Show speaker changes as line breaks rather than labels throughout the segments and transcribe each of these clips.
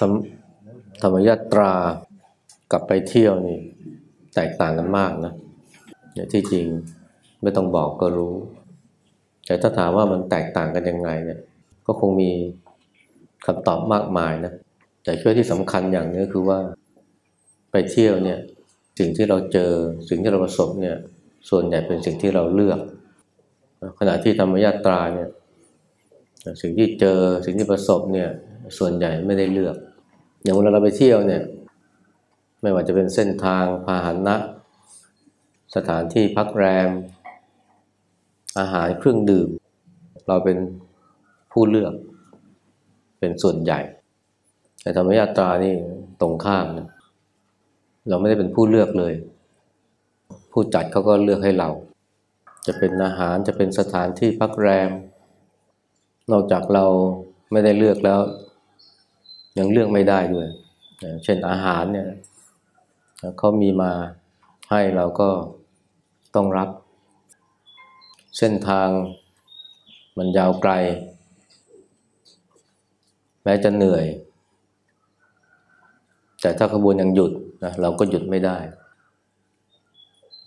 ธรรมธรรมยาตรากลับไปเที่ยวนี่ แตกต่างกันมากนะเนี่ยที่จริงไม่ต้องบอกก็รู้ แต่ถ้าถามว่ามันแตกต่างกันยังไงเนี่ย ก็คงมีคำตอบมากมายนะแต่ช่วยที่สำคัญอย่างนึงก็คือว่าไปเที่ยวเนี่ยสิ่งที่เราเจอสิ่งที่เราประสบเนี่ย ส่วนใหญ่เป็นสิ่งที่เราเลือก ขณะที่ธรรมยาตราเนี่ยสิ่งที่เจอสิ่งที่ประสบเนี่ย ส่วนใหญ่ไม่ได้เลือก อย่างเวลาเราไปเที่ยวเนี่ย ไม่ว่าจะเป็นเส้นทางพาหนะ สถานที่พักแรม อาหารเครื่องดื่ม เราเป็นผู้เลือก เป็นส่วนใหญ่ แต่ธรรมยาตรานี่ตรงข้ามนะเราไม่ได้เป็นผู้เลือกเลย ผู้จัดเขาก็เลือกให้เรา จะเป็นอาหารจะเป็นสถานที่พักแรม นอกจากเราไม่ได้เลือกแล้ว ยังเลือกไม่ได้ด้วย เช่นอาหารเนี่ยเขามีมาให้เราก็ต้องรับ เส้นทางมันยาวไกล แม้จะเหนื่อย แต่ถ้าขบวนยังหยุดนะเราก็หยุดไม่ได้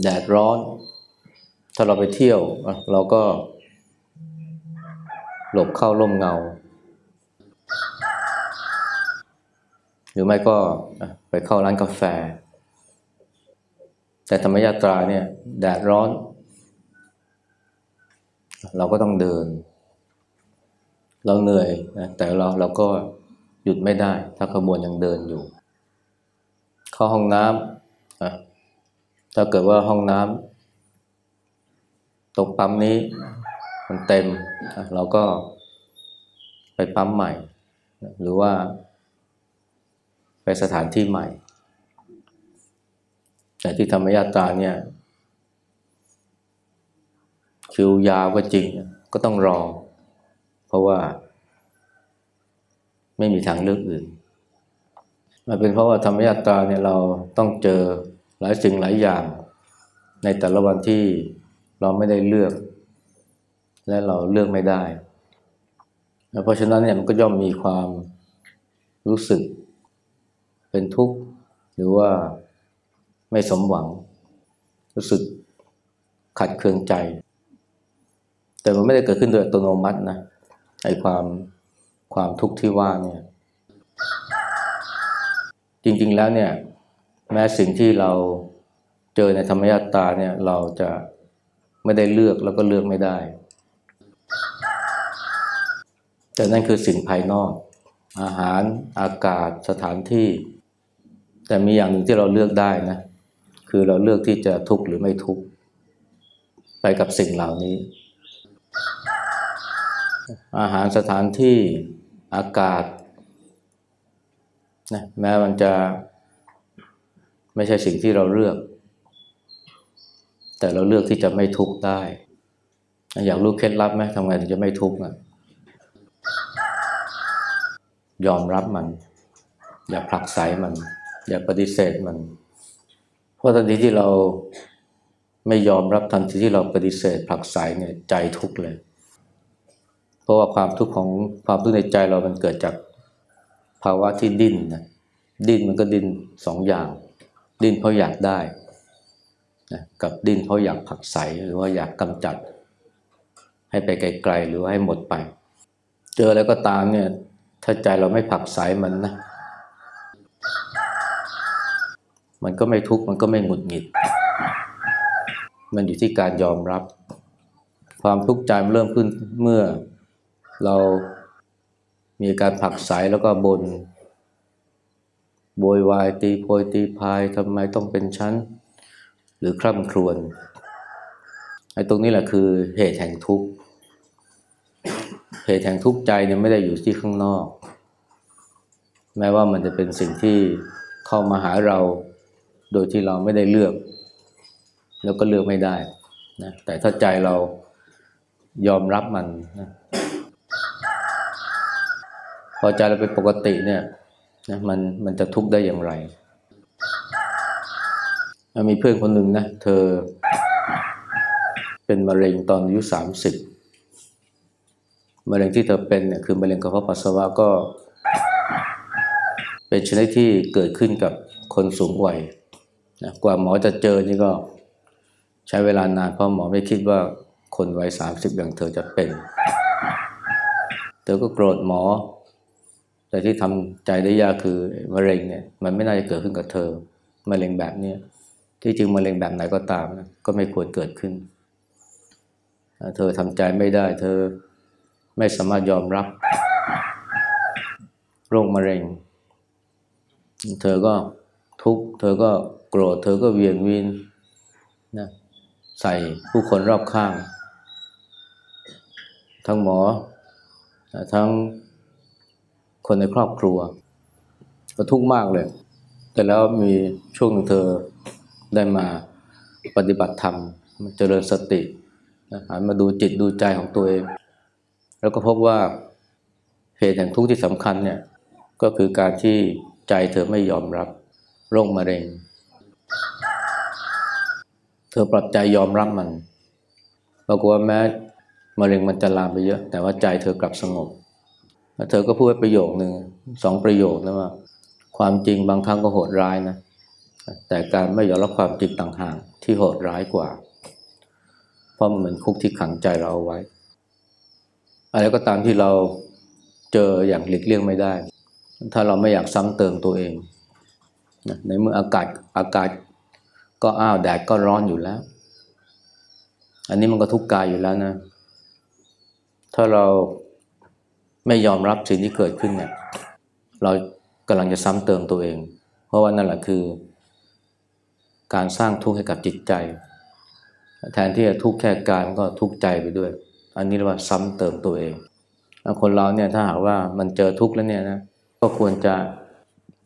แดดร้อน ถ้าเราไปเที่ยว เราก็หลบเข้าร่มเงา หรือไม่ก็ไปเข้าร้านกาแฟ แต่ธรรมยาตราเนี่ยแดดร้อน เราก็ต้องเดิน เราเหนื่อยนะแต่เราเราก็หยุดไม่ได้ ถ้าขบวนยังเดินอยู่ เข้าห้องน้ำอะถ้าเกิดว่าห้องน้ำตกปั๊มนี้มันเต็ม เราก็ไปปั๊มใหม่ หรือว่า ไปสถานที่ใหม่ แต่ที่ธรรมยาตาเนี่ย คิวยาวก็จริงก็ต้องรอ เพราะว่า ไม่มีทางเลือกอื่นมันเป็นเพราะว่าธรรมยาตาเนี่ยเราต้องเจอหลายสิ่งหลายอย่าง ในแต่ละวันที่เราไม่ได้เลือก และเราเลือกไม่ได้ เพราะฉะนั้นเนี่ยมันก็ย่อมมีความรู้สึก เป็นทุกข์หรือว่าไม่สมหวัง รู้สึกขัดเคืองใจ แต่มันไม่ได้เกิดขึ้นโดยอัตโนมัตินะไอ้ความความทุกข์ที่ว่าเนี่ย จริงๆแล้วเนี่ย แม้สิ่งที่เราเจอในธรรมยาตาเนี่ย เราจะไม่ได้เลือกแล้วก็เลือกไม่ได้ แต่นั่นคือสิ่งภายนอก อาหารอากาศสถานที่ แต่มีอย่างหนึ่งที่เราเลือกได้นะ คือเราเลือกที่จะทุกข์หรือไม่ทุกข์ไปกับสิ่งเหล่านี้ อาหารสถานที่อากาศนะแม้มันจะไม่ใช่สิ่งที่เราเลือก แต่เราเลือกที่จะไม่ทุกข์ได้ อยากรู้เคล็ดลับไหมทำไงถึงจะไม่ทุกข์อะยอมรับมัน อย่าผลักไสมัน อย่าปฏิเสธมัน เพราะทันทีที่เราไม่ยอมรับทันทีที่เราปฏิเสธผลักไสเนี่ยใจทุกข์เลย เพราะว่าความทุกข์ของความทุกข์ในใจเรามันเกิดจากภาวะที่ดิ้นนะดิ้นมันก็ดิ้นสองอย่าง ดิ้นเพราะอยากได้นะกับดิ้นเพราะอยากผลักไสหรือว่าอยากกำจัด ให้ไปไกลๆหรือว่าให้หมดไป เจอแล้วก็ตามเนี่ยถ้าใจเราไม่ผลักไสมันนะ มันก็ไม่ทุกข์มันก็ไม่หงุดหงิด มันอยู่ที่การยอมรับ ความทุกข์ใจมันเริ่มขึ้นเมื่อเรามีการผักไสแล้วก็บนโวยวายตีโพยตีพายทำไมต้องเป็นชั้น หรือคร่ำครวญไอ้ตรงนี้แหละคือเหตุแห่งทุกข์เหตุแห่งทุกข์ใจเนี่ยไม่ได้อยู่ที่ข้างนอก แม้ว่ามันจะเป็นสิ่งที่เข้ามาหาเรา โดยที่เราไม่ได้เลือก แล้วก็เลือกไม่ได้นะแต่ถ้าใจเรายอมรับมันนะพอใจเราเป็นปกติเนี่ยนะมันมันจะทุกข์ได้อย่างไร มีเพื่อนคนหนึ่งนะ เธอ เป็นมะเร็งตอนอายุสามสิบมะเร็งที่เธอเป็นเนี่ยคือมะเร็งกระเพาะปัสสาวะก็ เป็นชนิดที่เกิดขึ้นกับคนสูงวัย นะกว่าหมอจะเจอนี่ก็ใช้เวลานานเพราะหมอไม่คิดว่าคนวัยสามสิบอย่างเธอจะเป็น เธอก็โกรธหมอ แต่ที่ทำใจได้ยากคือมะเร็งเนี่ยมันไม่น่าจะเกิดขึ้นกับเธอมะเร็งแบบเนี้ยที่จริงมะเร็งแบบไหนก็ตามนะก็ไม่ควรเกิดขึ้น เธอทำใจไม่ได้ เธอไม่สามารถยอมรับ โรคมะเร็ง เธอก็ทุกข์เธอก็ โกรธเธอก็เวียนวินนะใส่ผู้คนรอบข้าง ทั้งหมอ ทั้งคนในครอบครัว ก็ทุกข์มากเลย แต่แล้วมีช่วงหนึ่งเธอได้มาปฏิบัติธรรมเจริญสติหันมาดูจิตดูใจของตัวเอง แล้วก็พบว่าเหตุแห่งทุกข์ที่สำคัญเนี่ยก็คือการที่ใจเธอไม่ยอมรับโรคมะเร็ง ธอปรับใจยอมรับมันปรากฏว่าแม้มะเร็งมันจะลามไปเยอะ แต่ว่าใจเธอกลับสงบแล้วเธอก็พูดประโยคหนึ่งสองประโยคนะว่า ความจริงบางครั้งก็โหดร้ายนะ แต่การไม่ยอมรับความจริงต่างหากที่โหดร้ายกว่า เพราะมันเหมือนคุกที่ขังใจเราเอาไว้ อะไรก็ตามที่เราเจออย่างหลีกเลี่ยงไม่ได้ ถ้าเราไม่อยากซ้ำเติมตัวเอง ในเมื่ออากาศอากาศ ก็อ้าวแดดก็ร้อนอยู่แล้ว อันนี้มันก็ทุกข์กายอยู่แล้วนะ ถ้าเราไม่ยอมรับสิ่งที่เกิดขึ้นเนี่ย เรากำลังจะซ้ำเติมตัวเอง เพราะว่านั่นแหละคือ การสร้างทุกข์ให้กับจิตใจ แทนที่จะทุกข์แค่กายมันก็ทุกข์ใจไปด้วย อันนี้เรียกว่าซ้ำเติมตัวเองคนเราเนี่ยถ้าหากว่ามันเจอทุกข์แล้วเนี่ยนะก็ควรจะ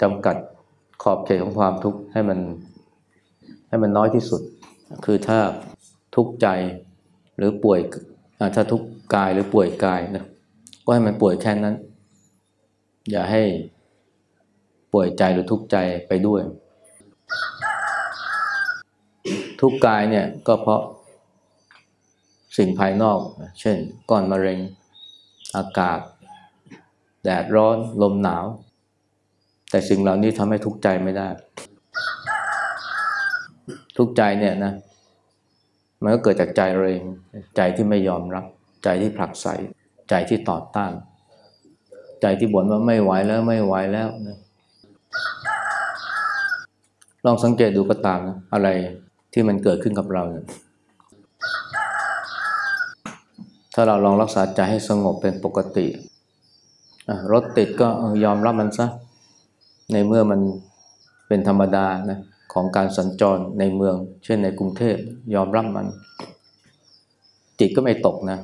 จำกัดขอบเขตของความทุกข์ให้มัน ให้มันน้อยที่สุด คือถ้าทุกข์ใจหรือป่วยถ้าทุกข์กายหรือป่วยกายนะก็ให้มันป่วยแค่นั้น อย่าให้ป่วยใจหรือทุกข์ใจไปด้วย ทุกข์กายเนี่ยก็เพราะสิ่งภายนอก เช่นก้อนมะเร็งอากาศ แดดร้อนลมหนาว แต่สิ่งเหล่านี้ทำให้ทุกข์ใจไม่ได้ ทุกใจเนี่ยนะมันก็เกิดจากใจเราเองใจที่ไม่ยอมรับ ใจที่ผลักไสใจที่ต่อต้าน ใจที่บ่นว่าไม่ไหวแล้วไม่ไหวแล้วนะลองสังเกตดูก็ตามนะอะไรที่มันเกิดขึ้นกับเราเนี่ยถ้าเราลองรักษาใจให้สงบเป็นปกติรถติดก็ยอมรับมันซะ ในเมื่อมันเป็นธรรมดานะ ของการสัญจรในเมือง เช่นในกรุงเทพยอมรับมัน จิตก็ไม่ตกนะ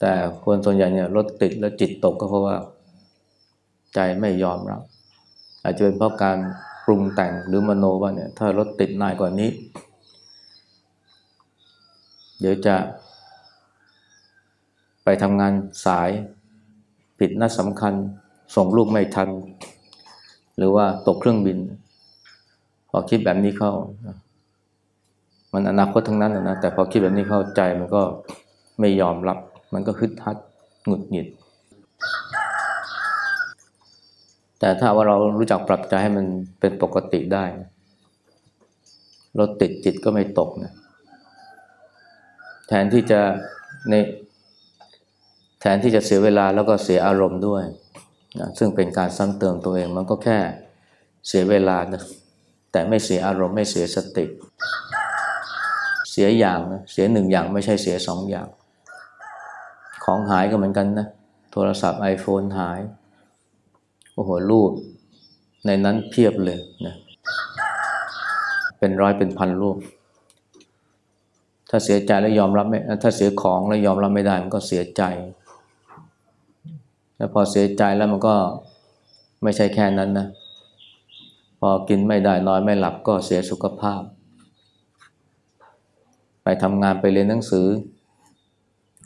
แต่คนส่วนใหญ่เนี่ยรถติดแล้วจิตตกก็เพราะว่า ใจไม่ยอมรับ อาจจะเป็นเพราะการปรุงแต่งหรือมโนว่าเนี่ยถ้ารถติดนายกว่านี้ เดี๋ยวจะไปทำงานสายผิดนัดสำคัญ ส่งลูกไม่ทัน หรือว่าตกเครื่องบิน พอคิดแบบนี้เข้า มันอนาคตทั้งนั้นนะแต่พอคิดแบบนี้เข้าใจมันก็ไม่ยอมรับ มันก็ฮึดฮัดหงุดหงิด แต่ถ้าว่าเรารู้จักปรับใจให้มันเป็นปกติได้เรถติดจิตก็ไม่ตกนะแทนที่จะในแทนที่จะเสียเวลาแล้วก็เสียอารมณ์ด้วยนะซึ่งเป็นการซ้ำเติมตัวเองมันก็แค่เสียเวลานะ แต่ไม่เสียอารมณ์ไม่เสียสติ เสียอย่างนะเสียหนึ่งอย่างไม่ใช่เสียสองอย่าง ของหายก็เหมือนกันนะโทรศัพท์ iPhone หายโอ้โหรูป ในนั้นเพียบเลยนะเป็นร้อยเป็นพันรูป ถ้าเสียใจแล้วยอมรับไม่ถ้าเสียของแล้วยอมรับไม่ได้มันก็เสียใจ แล้วพอเสียใจแล้วมันก็ไม่ใช่แค่นั้นนะ พอกินไม่ได้นอนไม่หลับก็เสียสุขภาพ ไปทำงานไปเรียนหนังสือ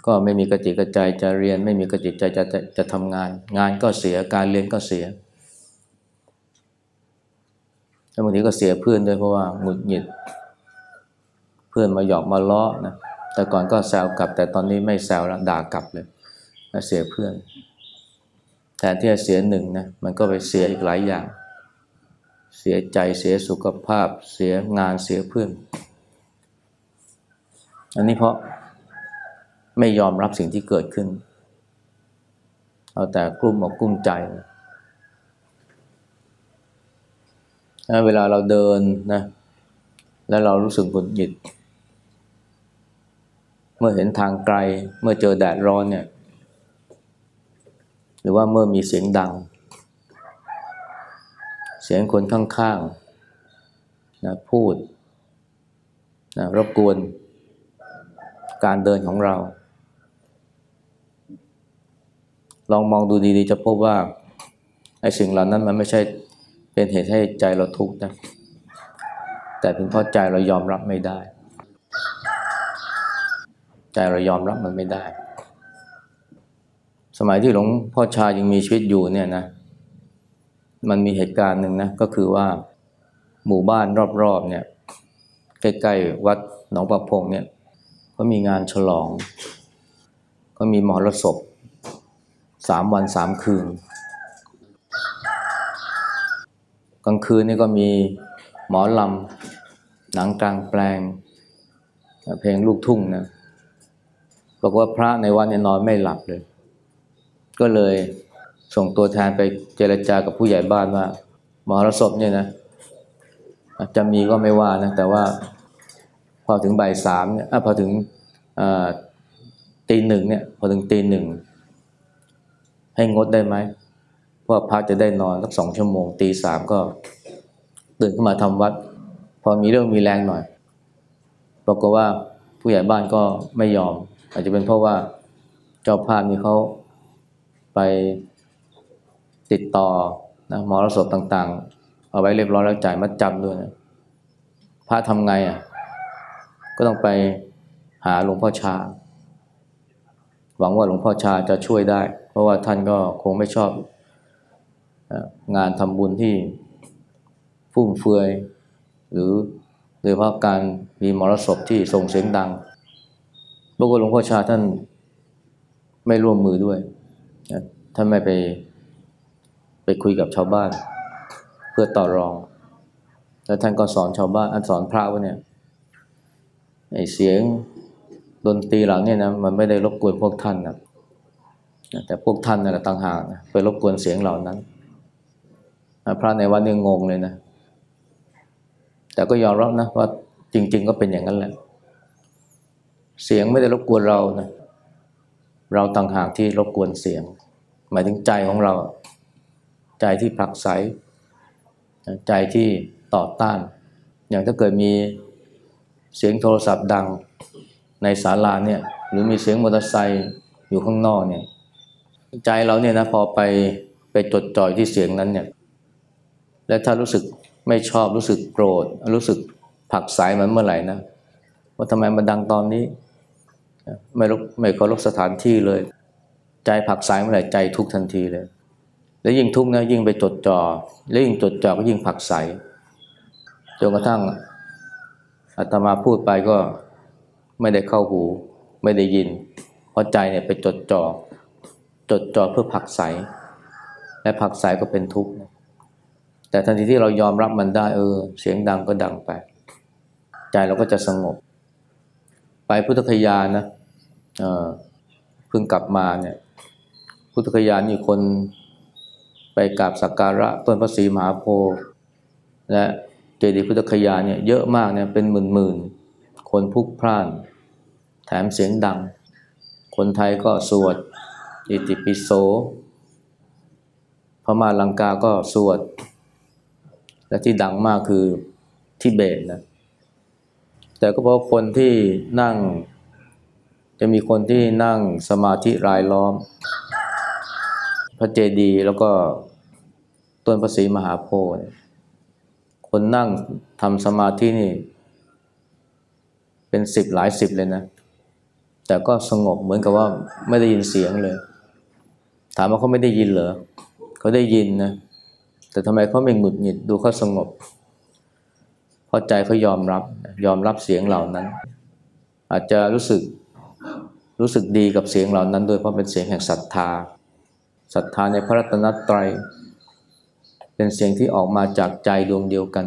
ก็ไม่มีกระจิกกระใจจะเรียน ไม่มีกระจิกใจจะจะจะทำงาน งานก็เสียการเรียนก็เสียแล้วบางทีก็เสียเพื่อนด้วยเพราะว่าหงุดหงิด เพื่อนมาหยอกมาล้อนะแต่ก่อนก็แซวกลับ แต่ตอนนี้ไม่แซวแล้วด่ากลับเลยเสียเพื่อนแทนที่จะเสียหนึ่งนะมันก็ไปเสียอีกหลายอย่าง เสียใจเสียสุขภาพ เสียงานเสียเพื่อน อันนี้เพราะไม่ยอมรับสิ่งที่เกิดขึ้น เอาแต่กลุ้มอกกลุ้มใจนะเวลาเราเดินนะแล้วเรารู้สึกหงุดหงิด เมื่อเห็นทางไกล เมื่อเจอแดดร้อนเนี่ย หรือว่าเมื่อมีเสียงดัง เสียงคนข้างๆนะพูดนะรบกวนการเดินของเรา ลองมองดูดีๆ จะพบว่าไอ้สิ่งเหล่านั้นมันไม่ใช่เป็นเหตุให้ใจเราทุกข์นะ แต่เป็นเพราะใจเรายอมรับไม่ได้ ใจเรายอมรับมันไม่ได้ สมัยที่หลวงพ่อชายังมีชีวิตอยู่เนี่ยนะ มันมีเหตุการณ์หนึ่งนะก็คือว่าหมู่บ้านรอบๆเนี่ยใกล้ๆวัดหนองประพงเนี่ยก็มีงานฉลอง ก็มีมหรสพสามวันสามคืน กลางคืนนี่ก็มีหมอลำหนังกลางแปลง เพลงลูกทุ่งนะบอกว่าพระในวัดเนี่ยนอนไม่หลับเลย ก็เลย ส่งตัวแทนไปเจรจากับผู้ใหญ่บ้านว่ามหรสพเนี่ยนะจะมีก็ไม่ว่านะแต่ว่าพอถึงบ่ายสามเนี่ยพอถึงตีหนึ่งเนี่ยพอถึงตีหนึ่งให้งดได้ไหมเพราะพักจะได้นอนสักสองชั่วโมงตีสามก็ตื่นขึ้นมาทำวัด พอมีเรื่องมีแรงหน่อยปรากฏว่าผู้ใหญ่บ้านก็ไม่ยอม อาจจะเป็นเพราะว่าเจ้าภาพมีเขาไป ติดต่อนะหมอรสพต่างๆ เอาไว้เรียบร้อยแล้วจ่ายมัดจำด้วยนะพระทำไงอะ ก็ต้องไปหาหลวงพ่อชา หวังว่าหลวงพ่อชาจะช่วยได้ เพราะว่าท่านก็คงไม่ชอบงานทำบุญที่ฟุ่มเฟือย หรือโดยเฉพาะการมีมรสพที่ส่งเสียงดังบางคนหลวงพ่อชาท่านไม่ร่วมมือด้วย ท่านไม่ไป ไปคุยกับชาวบ้าน เพื่อต่อรอง แล้วท่านก็สอนชาวบ้านอันสอนพระว่าเนี่ยไอเสียงดนตรีหลังเนี่ยนะมันไม่ได้รบกวนพวกท่านนะแต่พวกท่านนั่นแหละต่างหากนะไปรบกวนเสียงเหล่านั้นพระในวัดนี่งงเลยนะ แต่ก็ยอมรับนะว่าจริง ๆ ก็เป็นอย่างนั้นแหละ เสียงไม่ได้รบกวนเรานะ เราต่างหากที่รบกวนเสียง หมายถึงใจของเรา ใจที่ผลักไสใจที่ต่อต้าน อย่างถ้าเกิดมีเสียงโทรศัพท์ดังในศาลาเนี่ยหรือมีเสียงมอเตอร์ไซค์อยู่ข้างนอกเนี่ยใจเราเนี่ยนะพอไปไปจดจ่อยที่เสียงนั้นเนี่ยและถ้ารู้สึกไม่ชอบรู้สึกโกรธ รู้สึกผักสายมันเมื่อไหร่นะว่าทำไมมันดังตอนนี้ ไม่รู้ไม่เคารพสถานที่เลย ใจผักสายเมื่อไหร่ใจทุกทันทีเลย แล้วยิ่งทุกข์นะยิ่งไปจดจอ่อแล้วยิ่งจดจ่อก็ยิ่งผักใสจนกระทั่งอาตมาพูดไปก็ไม่ได้เข้าหู ไม่ได้ยิน เพราะใจเนี่ยไปจดจอ่อจดจ่อเพื่อผักใสและผักใสก็เป็นทุกข์แต่ทันทีที่เรายอมรับมันได้เออ เสียงดังก็ดังไป ใจเราก็จะสงบ ไปพุทธคยานะเออเพิ่งกลับมาเนี่ย พุทธคยานี่คน ไปกราบสักการะต้นพระศรีมหาโพธิ์และเจดีย์พุทธคยาเนี่ยเยอะมากเนี่ยเป็นหมื่นๆ คนพุกพล่าน แถมเสียงดัง คนไทยก็สวดอิติปิโสพม่าลังกาก็สวด และที่ดังมากคือทิเบตนะแต่ก็เพราะคนที่นั่ง จะมีคนที่นั่งสมาธิรายล้อม พระเจดีย์แล้วก็ ต้นพระศรีมหาโพธิ์คนนั่งทำสมาธินี่ เป็นสิบหลายสิบเลยนะ แต่ก็สงบเหมือนกับว่าไม่ได้ยินเสียงเลย ถามว่าเขาไม่ได้ยินเหรอเขาได้ยินนะ แต่ทำไมเขาไม่หงุดหงิดดูเขาสงบ เพราะใจเขายอมรับยอมรับเสียงเหล่านั้น อาจจะรู้สึกรู้สึกดีกับเสียงเหล่านั้นด้วยเพราะเป็นเสียงแห่งศรัทธาศรัทธาในพระรัตนตรัย เป็นเสียงที่ออกมาจากใจดวงเดียวกัน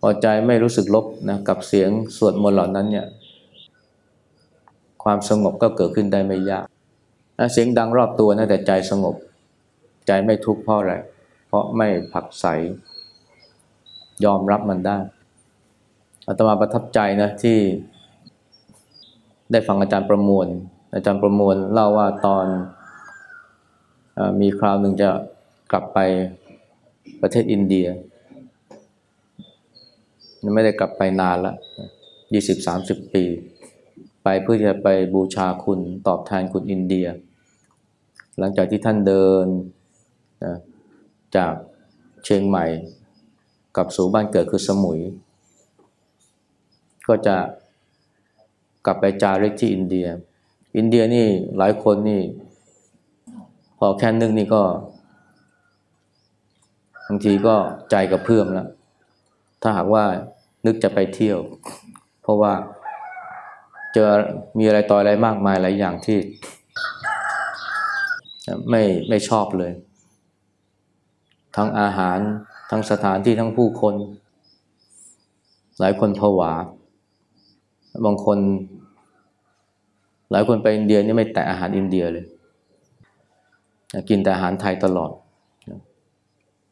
พอใจไม่รู้สึกลบนะกับเสียงสวดมนต์เหล่านั้นเนี่ย ความสงบก็เกิดขึ้นได้ไม่ยากเสียงดังรอบตัวนะแต่ใจสงบ ใจไม่ทุกข์เพราะอะไร เพราะไม่ผักใส ยอมรับมันได้อาตมาประทับใจนะที่ ได้ฟังอาจารย์ประมวล อาจารย์ประมวลเล่าว่าตอนอมีคราวหนึ่งจะ กลับไปประเทศอินเดีย ไม่ได้กลับไปนานละยี่สิบสามสิบปี ไปเพื่อจะไปบูชาคุณตอบแทนคุณอินเดีย หลังจากที่ท่านเดินนะจากเชียงใหม่กลับสู่บ้านเกิดคือสมุย ก็จะกลับไปจาริกที่อินเดีย อินเดียนี่หลายคนนี่ พอแค่นึกนี่ก็ บางทีก็ใจกับเพื่อมแล้ว ถ้าหากว่านึกจะไปเที่ยว เพราะว่าเจอมีอะไรต่ออะไรมากมายหลายอย่างที่ ไม่ไม่ชอบเลย ทั้งอาหารทั้งสถานที่ทั้งผู้คน หลายคนผวา บางคน หลายคนไปอินเดียนี่ไม่แตะอาหารอินเดียเลย กินแต่อาหารไทยตลอด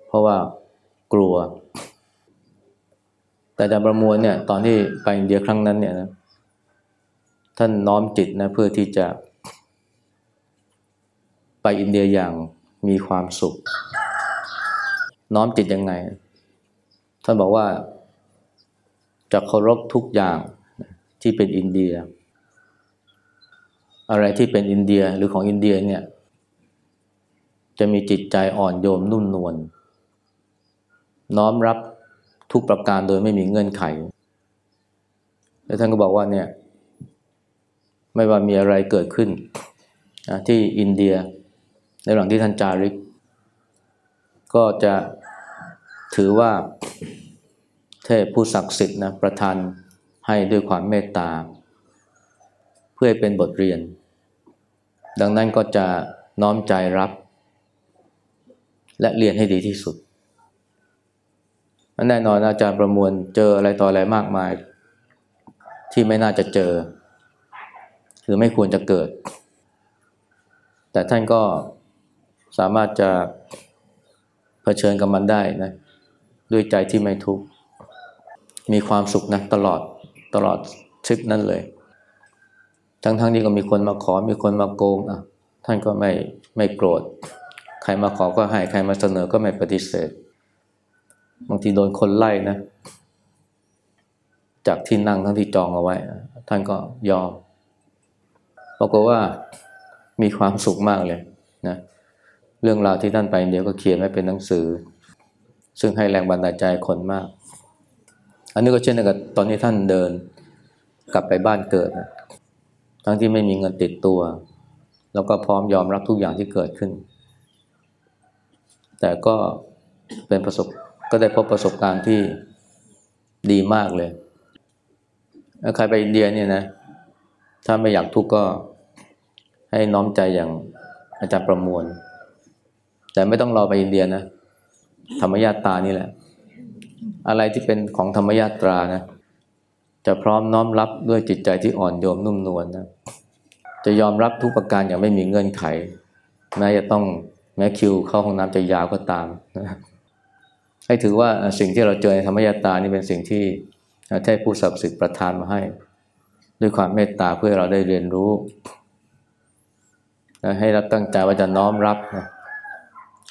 เพราะว่ากลัว แต่อาจารย์ประมวลเนี่ย ตอนที่ไปอินเดียครั้งนั้นเนี่ยนะท่านน้อมจิตนะเพื่อที่จะ ไปอินเดียอย่างมีความสุข น้อมจิตยังไง ท่านบอกว่าจะเคารพทุกอย่างที่เป็นอินเดีย อะไรที่เป็นอินเดียหรือของอินเดียเนี่ย จะมีจิตใจอ่อนโยมนุ่มนวลน น้อมรับทุกประการโดยไม่มีเงื่อนไข แล้วท่านก็บอกว่าเนี่ย ไม่ว่ามีอะไรเกิดขึ้นที่อินเดีย ในหลังที่ท่านจาริก ก็จะถือว่าเทพผู้ศักดิ์สิทธิ์นะประทานให้ด้วยความเมตตา เพื่อเป็นบทเรียน ดังนั้นก็จะน้อมใจรับ และเรียนให้ดีที่สุด แน่นอนอาจารย์ประมวลเจออะไรต่ออะไรมากมาย ที่ไม่น่าจะเจอหรือไม่ควรจะเกิด แต่ท่านก็สามารถจะเผชิญกับมันได้นะด้วยใจที่ไม่ทุกข์มีความสุขนะตลอดตลอดทริปนั้นเลย ทั้งๆทที่ก็มีคนมาขอมีคนมาโกงอะท่านก็ไม่ไม่โกรธ ใครมาขอก็ให้ใครมาเสนอก็ไม่ปฏิเสธ บางทีโดนคนไล่นะ จากที่นั่งทั้งที่จองเอาไว้ ท่านก็ยอมปรากฏว่ามีความสุขมากเลยนะเรื่องราวที่ท่านไปเดียวก็เขียนไว้เป็นหนังสือ ซึ่งให้แรงบันดาลใจคนมาก อันนี้ก็เช่นเดียวกับตอนนี้ท่านเดินกลับไปบ้านเกิดนะทั้งที่ไม่มีเงินติดตัว แล้วก็พร้อมยอมรับทุกอย่างที่เกิดขึ้น แต่ก็เป็นประสบ ก็ได้พบประสบการณ์ที่ดีมากเลยใครไปอินเดียเนี่ยนะ ถ้าไม่อยากทุกข์ก็ให้น้อมใจอย่างอาจารย์ประมวล แต่ไม่ต้องรอไปอินเดียนะ ธรรมญาตานี่แหละ อะไรที่เป็นของธรรมยาตรานะ จะพร้อมน้อมรับด้วยจิตใจที่อ่อนโยมนุ่มนวลนะ จะยอมรับทุกประการอย่างไม่มีเงื่อนไข แม้จะต้องแม้คิวเข้าห้องน้ำจะยาวก็ตามนะ ให้ถือว่าสิ่งที่เราเจอในธรรมยาตานี่เป็นสิ่งที่เทพผู้ศักดิ์สิทธิ์ประทานมาให้ ด้วยความเมตตาเพื่อเราได้เรียนรู้ ให้เราตั้งใจว่าจะน้อมรับนะ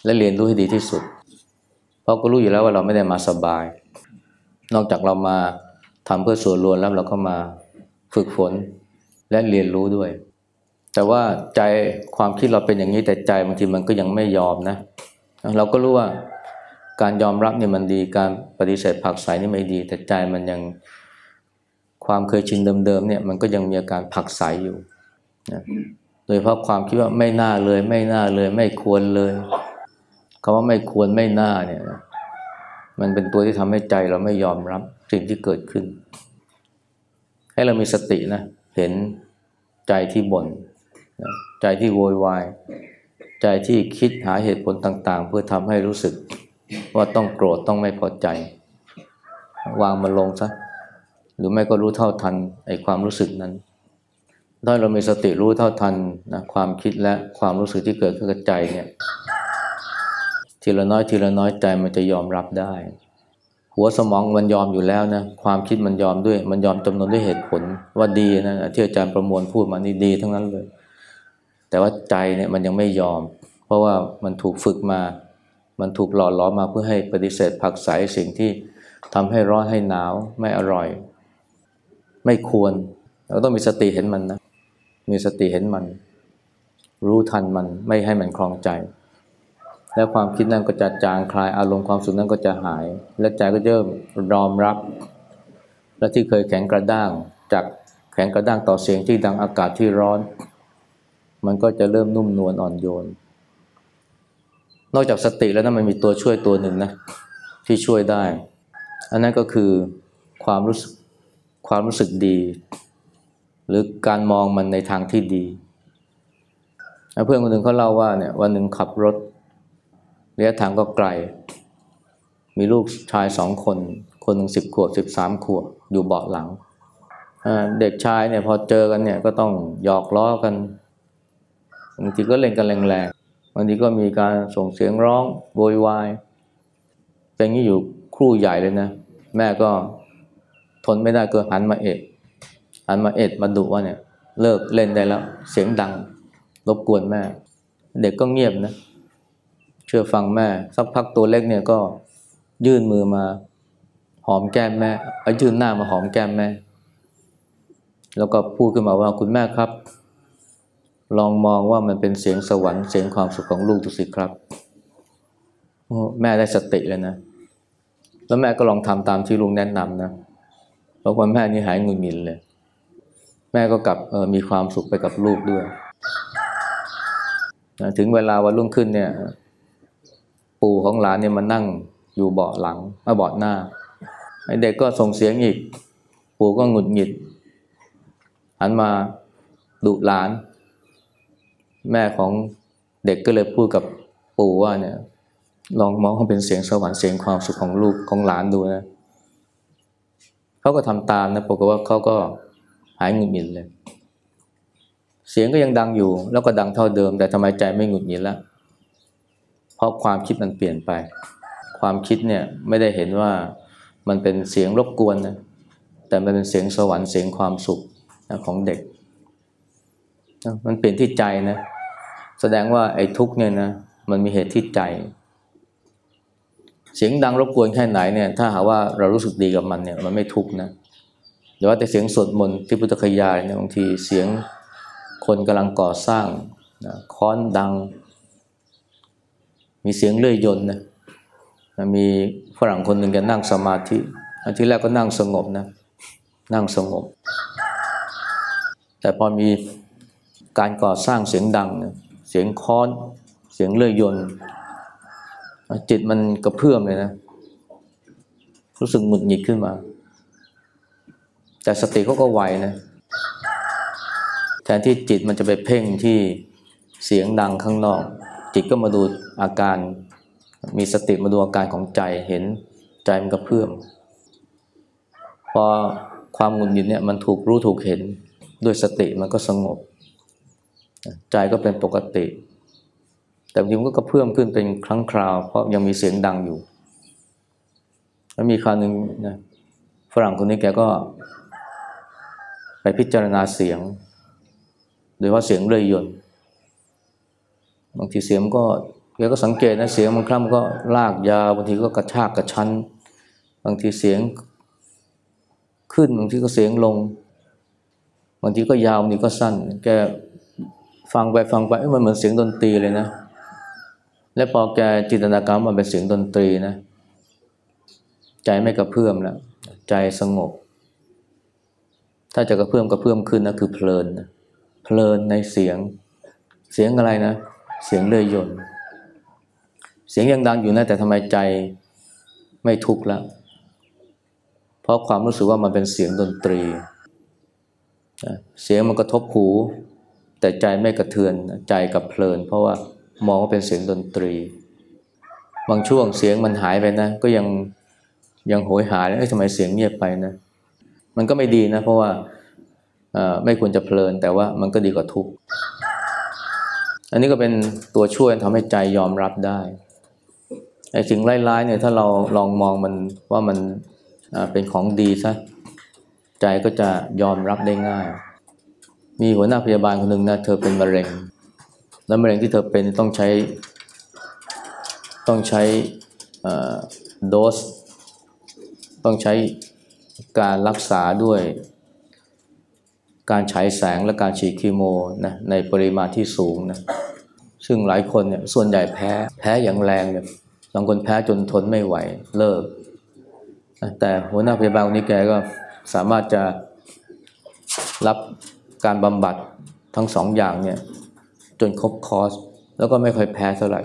และเรียนรู้ให้ดีที่สุด เพราะก็รู้อยู่แล้วว่าเราไม่ได้มาสบาย นอกจากเรามาทำเพื่อส่วนรวมแล้วเราก็มาฝึกฝนและเรียนรู้ด้วย แต่ว่าใจความคิดเราเป็นอย่างนี้แต่ใจบางทีมันก็ยังไม่ยอมนะ เราก็รู้ว่า การยอมรับเนี่ยมันดีการปฏิเสธผักใสนี่ไม่ดี แต่ใจมันยังความเคยชินเดิมๆเนี่ยมันก็ยังมีอาการผักใสอยู่นะโดยเพราะความคิดว่าไม่น่าเลย ไม่น่าเลย ไม่ควรเลยคำว่าไม่ควรไม่น่าเนี่ยมันเป็นตัวที่ทำให้ใจเราไม่ยอมรับสิ่งที่เกิดขึ้น ให้เรามีสตินะเห็นใจที่บน่นใจที่โวยวาย ใจที่คิดหาเหตุผลต่างๆ เพื่อทำให้รู้สึก ว่าต้องโกรธต้องไม่พอใจ วางมันลงซะหรือไม่ก็รู้เท่าทันไอ้ความรู้สึกนั้น ถ้าเรามีสติรู้เท่าทันนะความคิดและความรู้สึกที่เกิดขึ้นกับใจเนี่ยทีละน้อยทีละน้อยใจมันจะยอมรับได้ หัวสมองมันยอมอยู่แล้วนะความคิดมันยอมด้วย มันยอมจำนวนด้วยเหตุผลว่าดีนะที่อาจารย์ประมวลพูดมานี่ดีทั้งนั้นเลย แต่ว่าใจเนี่ยมันยังไม่ยอม เพราะว่ามันถูกฝึกมา มันถูกหล่อหลอมมาเพื่อให้ปฏิเสธผักใสสิ่งที่ทำให้ร้อนให้หนาวไม่อร่อย ไม่ควร เราต้องมีสติเห็นมันนะ มีสติเห็นมัน รู้ทันมันไม่ให้มันคลองใจ แล้วความคิดนั้นก็จะจางคลายอารมณ์ความสุขนั้นก็จะหาย และใจก็เริ่มรอมรับ และที่เคยแข็งกระด้างจากแข็งกระด้างต่อเสียงที่ดังอากาศที่ร้อน มันก็จะเริ่มนุ่มนวลอ่อนโยน นอกจากสติแล้วนะมันมีตัวช่วยตัวหนึ่งนะที่ช่วยได้ อันนั้นก็คือความรู้สึกความรู้สึกดี หรือการมองมันในทางที่ดี เพื่อนคนหนึ่งเขาเล่าว่าเนี่ยวันหนึ่งขับรถระยะทางก็ไกล มีลูกชายสองคน คนหนึ่งสิบขวบสิบสามขวบอยู่เบาะหลัง เด็กชายเนี่ยพอเจอกันเนี่ยก็ต้องหยอกล้อกันบางทีก็เล่นกันแรงๆ บางทีก็มีการส่งเสียงร้องโวยวายเป็นอย่างนี้อยู่ครู่ใหญ่เลยนะ แม่ก็ทนไม่ได้ก็หันมาเอ็ดหันมาเอ็ดมาดุว่าเนี่ยเลิกเล่นได้แล้ว เสียงดังรบกวนแม่ เด็กก็เงียบนะ เชื่อฟังแม่ สักพักตัวเล็กเนี่ยก็ยื่นมือมาหอมแก้มแม่เอายื่นหน้ามาหอมแก้มแม่ แล้วก็พูดขึ้นมาว่าคุณแม่ครับ ลองมองว่ามันเป็นเสียงสวรรค์เสียงความสุขของลูกดูสิครับ แม่ได้สติเลยนะ แล้วแม่ก็ลองทำตามที่ลุงแนะนำนะแล้ววันแม่นี่หายงุนงินเลย แม่ก็กลับมีความสุขไปกับลูกด้วยถึงเวลาวันรุ่งขึ้นเนี่ย ปู่ของหลานเนี่ยมานั่งอยู่เบาะหลังมาเบาะหน้าไอเด็กก็ส่งเสียงอีก ปู่ก็หงุดหงิดหันมาดุหลาน แม่ของเด็กก็เลยพูดกับปู่ว่าเนี่ยลองมองว่าเป็นเสียงสวรรค์เสียงความสุขของลูกของหลานดูนะเขาก็ทำตามนะปรากฏว่าเขาก็หายหงุดหงิดเลย เสียงก็ยังดังอยู่ แล้วก็ดังเท่าเดิม แต่ทำไมใจไม่หงุดหงิดแล้วเพราะความคิดมันเปลี่ยนไป ความคิดเนี่ยไม่ได้เห็นว่ามันเป็นเสียงรบกวนนะแต่มันเป็นเสียงสวรรค์เสียงความสุขนะของเด็ก มันเปลี่ยนที่ใจนะ แสดงว่าไอ้ทุกเนี่ยนะมันมีเหตุที่ใจ เสียงดังรบกวนแค่ไหนเนี่ยถ้าหาว่าเรารู้สึกดีกับมันเนี่ยมันไม่ทุกนะหรือว่าแต่เสียงสวดมนต์ที่พุทธคยายเนี่ยบางทีเสียงคนกำลังก่อสร้างนะค้อนดัง มีเสียงเลื่อยยนต์นะมีฝรั่งคนหนึ่งแกนั่งสมาธิอันที่แรกก็นั่งสงบนะนั่งสงบ แต่พอมีการก่อสร้างเสียงดังนะ เสียงค้อน เสียงเลื่อยยนต์จิตมันกระเพื่อมเลยนะ รู้สึกหงุดหงิดขึ้นมา แต่สติเขาก็ไวนะ แทนที่จิตมันจะไปเพ่งที่เสียงดังข้างนอก จิตก็มาดูอาการ มีสติมาดูอาการของใจเห็นใจมันกระเพื่อม พอความหงุดหงิดเนี่ยมันถูกรู้ถูกเห็นด้วยสติมันก็สงบ ใจก็เป็นปกติ แต่บางทีมันก็เพื่มขึ้นเป็นครั้งคราว เพราะยังมีเสียงดังอยู่ แล้วมีคราวหนึ่งนะฝรั่งคนนี้แกก็ ไปพิจารณาเสียง โดยว่าเสียงเรื่อยยนบางทีเสียงก็แกก็สังเกตนะเสียงบางครั้งก็ลากยาวบางทีก็กระชากกระชั้น บางทีเสียงขึ้นบางทีก็เสียงลง บางทีก็ยาวบางทีก็สั้น แก ฟังไปฟังไปมันเหมือนเสียงดนตรีเลยนะ และพอแกจินตนาการมันเป็นเสียงดนตรีนะ ใจไม่กระเพื่อมแล้วใจสงบ ถ้าจะกระเพื่อมกระเพื่อมขึ้นนะคือเพลินนะเพลินในเสียง เสียงอะไรนะ เสียงเลื่อยยนเสียงยังดังอยู่นะแต่ทำไมใจไม่ทุกข์ล้วเพราะความรู้สึกว่ามันเป็นเสียงดนตรี เสียงมันกระทบหู แต่ใจไม่กระเทือนใจกับเพลิน เพราะว่ามองว่าเป็นเสียงดนตรี บางช่วงเสียงมันหายไปนะ ก็ยังยังโหยหาเลยเอ้ยทำไมเสียงเงียบไปนะ มันก็ไม่ดีนะ เพราะว่าไม่ควรจะเพลิน แต่ว่ามันก็ดีกว่าทุกข์อันนี้ก็เป็นตัวช่วยทำให้ใจยอมรับได้ไอ้สิ่งร้ายๆเนี่ยถ้าเราลองมองมันว่ามันเป็นของดีซะใจก็จะยอมรับได้ง่าย มีหัวหน้าพยาบาลคนหนึ่งนะเธอเป็นมะเร็ง แล้วมะเร็งที่เธอเป็นต้องใช้ต้องใช้โดส ต้องใช้การรักษาด้วยการฉายแสงและการฉีดคีโมนะในปริมาณที่สูงนะซึ่งหลายคนเนี่ยส่วนใหญ่แพ้แพ้อย่างแรงเนี่ยบางคนแพ้จนทนไม่ไหวเลิก แต่หัวหน้าพยาบาลคนนี้แกก็สามารถจะรับ การบำบัดทั้งสองอย่างเนี่ยจนครบคอร์สแล้วก็ไม่ค่อยแพ้เท่าไหร่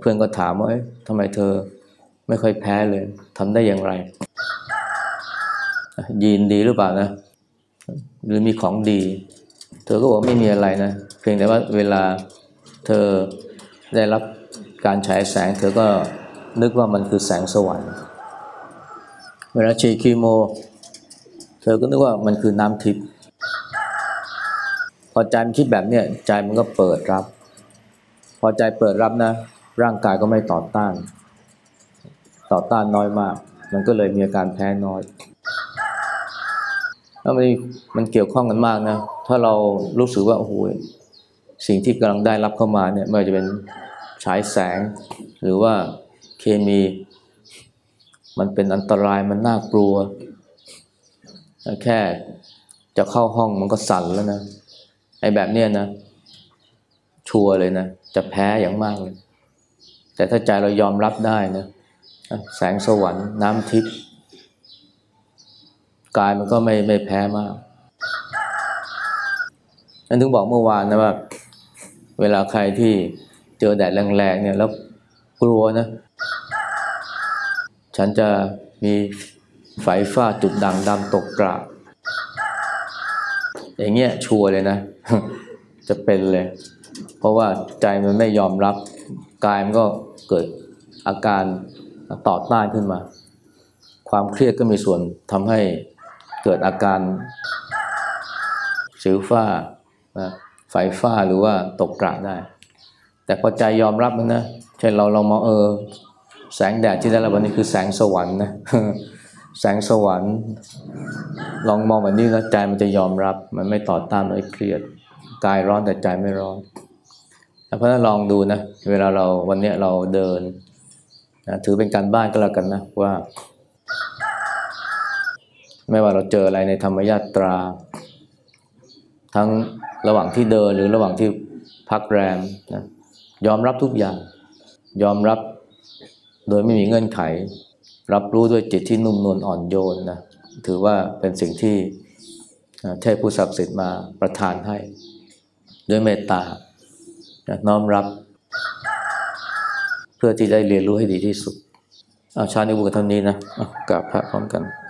เพื่อนก็ถามว่าทำไมเธอไม่ค่อยแพ้เลยทำได้อย่างไร ยีนดีหรือเปล่านะ หรือมีของดี เธอก็บอกไม่มีอะไรนะ เพียงแต่ว่าเวลาเธอได้รับการฉายแสง เธอก็นึกว่ามันคือแสงสวรรค์เวลาฉีดคีโม เธอก็นึกว่ามันคือน้ำทิพย์ พอใจมันคิดแบบเนี้ยใจมันก็เปิดรับ พอใจเปิดรับนะ ร่างกายก็ไม่ต่อต้าน ต่อต้านน้อยมาก มันก็เลยมีอาการแพ้น้อยแล้วมันมันเกี่ยวข้องกันมากนะถ้าเรารู้สึกว่าโอ้โหสิ่งที่กำลังได้รับเข้ามาเนี่ยไม่ว่าจะเป็นฉายแสง หรือว่าเคมี มันเป็นอันตรายมันน่ากลัว แค่จะเข้าห้องมันก็สั่นแล้วนะ ไอ้แบบเนี้ยนะ ชัวร์เลยนะ จะแพ้อย่างมากเลย แต่ถ้าใจเรายอมรับได้นะแสงสวรรค์น้ำทิพย์กายมันก็ไม่ไม่แพ้มากนั่นถึงบอกเมื่อวานนะว่า เวลาใครที่เจอแดดแรงๆเนี่ยแล้วกลัวนะ ฉันจะมีไฟฟ้าจุดด่างดำตกกระ อย่างเงี้ยชัวร์เลยนะ จะเป็นเลย เพราะว่าใจมันไม่ยอมรับกายมันก็เกิดอาการต่อต้านขึ้นมา ความเครียดก็มีส่วนทำให้เกิดอาการสิวฝ้านะไฟฟ้าหรือว่าตกกระได้ แต่พอใจยอมรับมันนะเช่นเราเรามองเออ แสงแดดที่ได้รับวันนี้คือแสงสวรรค์นะ แสงสวรรค์ ลองมองแบบนี้แล้วใจมันจะยอมรับ มันไม่ต่อต้านไม่เครียดกายร้อนแต่ใจไม่ร้อนเพราะนั้นลองดูนะ เวลาเราวันนี้เราเดินนะถือเป็นการบ้านก็แล้วกันนะว่า ไม่ว่าเราเจออะไรในธรรมยาตรา ทั้งระหว่างที่เดินหรือระหว่างที่พักแรมนะยอมรับทุกอย่าง ยอมรับโดยไม่มีเงื่อนไข รับรู้ด้วยจิตที่นุ่มนวลอ่อนโยนนะถือว่าเป็นสิ่งที่เทพผู้ศักดิ์สิทธิ์มาประทานให้ ด้วยเมตตา น้อมรับ เพื่อที่ได้เรียนรู้ให้ดีที่สุด เอาชาตินี้บุกเท่านี้นะกราบพระพร้อมกัน